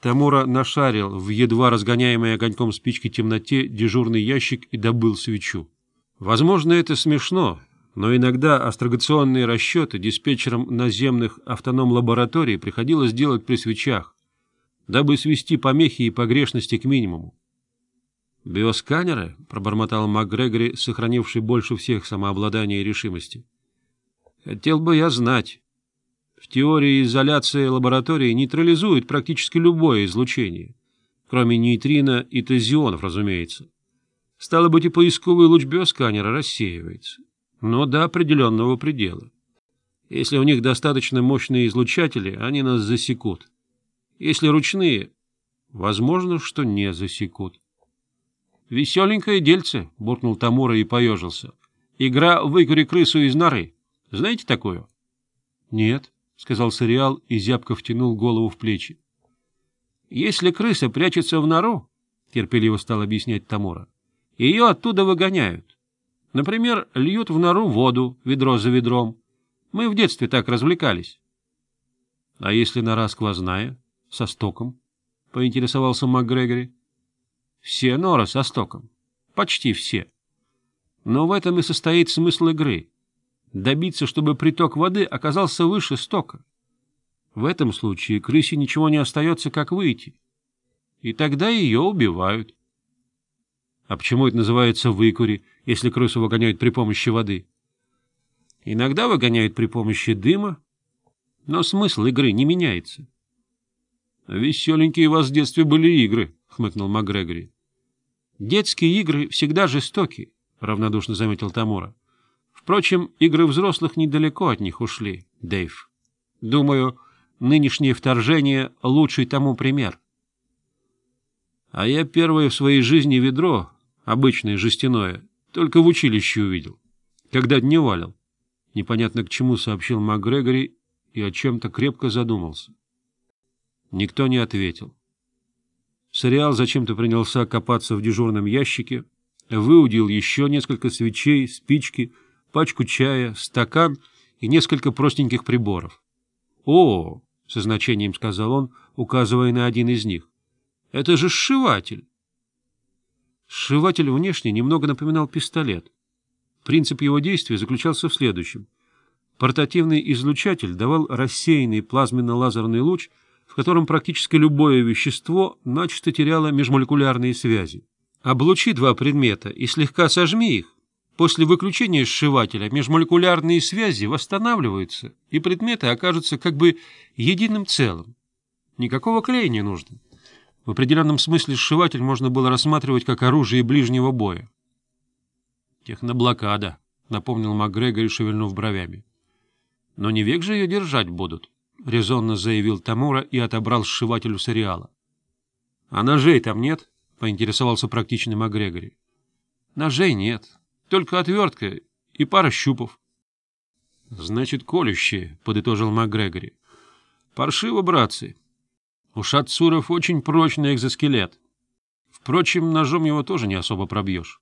Тамура нашарил в едва разгоняемой огоньком спички темноте дежурный ящик и добыл свечу. Возможно, это смешно, но иногда астрогационные расчеты диспетчерам наземных автоном-лабораторий приходилось делать при свечах, дабы свести помехи и погрешности к минимуму. «Биосканеры?» — пробормотал МакГрегори, сохранивший больше всех самообладания и решимости. «Хотел бы я знать». В теории изоляции лаборатории нейтрализует практически любое излучение, кроме нейтрино и тезионов, разумеется. Стало быть, и поисковый луч биосканера рассеивается, но до определенного предела. Если у них достаточно мощные излучатели, они нас засекут. Если ручные, возможно, что не засекут. «Веселенькое дельце», — буркнул Тамура и поежился. «Игра «Выкури крысу из норы». Знаете такую?» «Нет». — сказал Сориал и зябко втянул голову в плечи. — Если крыса прячется в нору, — терпеливо стал объяснять Тамора, — ее оттуда выгоняют. Например, льют в нору воду, ведро за ведром. Мы в детстве так развлекались. — А если нора сквозная, со стоком? — поинтересовался МакГрегори. — Все норы со стоком. Почти все. Но в этом и состоит смысл игры — добиться, чтобы приток воды оказался выше стока. В этом случае крысе ничего не остается, как выйти. И тогда ее убивают. А почему это называется выкури, если крысу выгоняют при помощи воды? Иногда выгоняют при помощи дыма, но смысл игры не меняется. — Веселенькие у вас в детстве были игры, — хмыкнул МакГрегори. — Детские игры всегда жестоки, — равнодушно заметил Тамура. Впрочем, игры взрослых недалеко от них ушли, Дэйв. Думаю, нынешнее вторжение — лучший тому пример. А я первое в своей жизни ведро, обычное жестяное, только в училище увидел, когда дневалил. Непонятно к чему сообщил МакГрегори и о чем-то крепко задумался. Никто не ответил. Сериал зачем-то принялся копаться в дежурном ящике, выудил еще несколько свечей, спички — пачку чая, стакан и несколько простеньких приборов. — О, — со значением сказал он, указывая на один из них, — это же сшиватель. Сшиватель внешне немного напоминал пистолет. Принцип его действия заключался в следующем. Портативный излучатель давал рассеянный плазменно-лазерный луч, в котором практически любое вещество начисто теряло межмолекулярные связи. Облучи два предмета и слегка сожми их, После выключения сшивателя межмолекулярные связи восстанавливаются, и предметы окажутся как бы единым целым. Никакого клея не нужно. В определенном смысле сшиватель можно было рассматривать как оружие ближнего боя. «Техноблокада», — напомнил МакГрегори, шевельнув бровями. «Но не век же ее держать будут», — резонно заявил Тамура и отобрал сшивателю с ареала. «А ножей там нет?» — поинтересовался практичный МакГрегори. «Ножей нет», только отвертка и пара щупов. — Значит, колющие, — подытожил МакГрегори. — Паршиво, братцы. У Шатсуров очень прочный экзоскелет. Впрочем, ножом его тоже не особо пробьешь.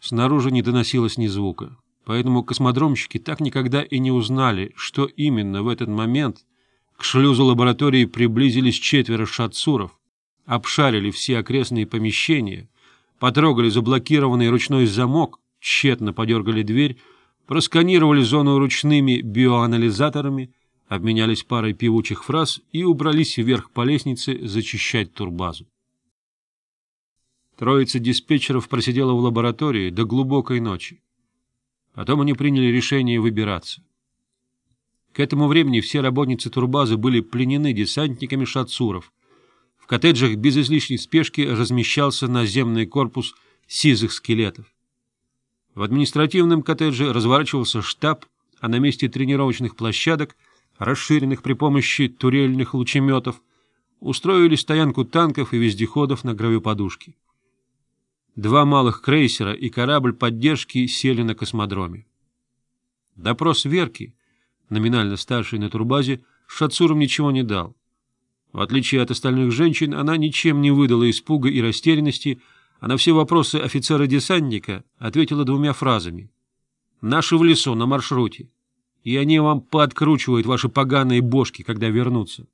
Снаружи не доносилось ни звука, поэтому космодромщики так никогда и не узнали, что именно в этот момент к шлюзу лаборатории приблизились четверо шатсуров, обшарили все окрестные помещения — потрогали заблокированный ручной замок, тщетно подергали дверь, просканировали зону ручными биоанализаторами, обменялись парой певучих фраз и убрались вверх по лестнице зачищать турбазу. Троица диспетчеров просидела в лаборатории до глубокой ночи. Потом они приняли решение выбираться. К этому времени все работницы турбазы были пленены десантниками шацуров, в коттеджах без излишней спешки размещался наземный корпус сизых скелетов. В административном коттедже разворачивался штаб, а на месте тренировочных площадок, расширенных при помощи турельных лучеметов, устроили стоянку танков и вездеходов на гравиподушке. Два малых крейсера и корабль поддержки сели на космодроме. Допрос Верки, номинально старший на турбазе, Шацурам ничего не дал. В отличие от остальных женщин, она ничем не выдала испуга и растерянности, а на все вопросы офицера-десантника ответила двумя фразами. «Наши в лесу, на маршруте, и они вам пооткручивают ваши поганые бошки, когда вернутся».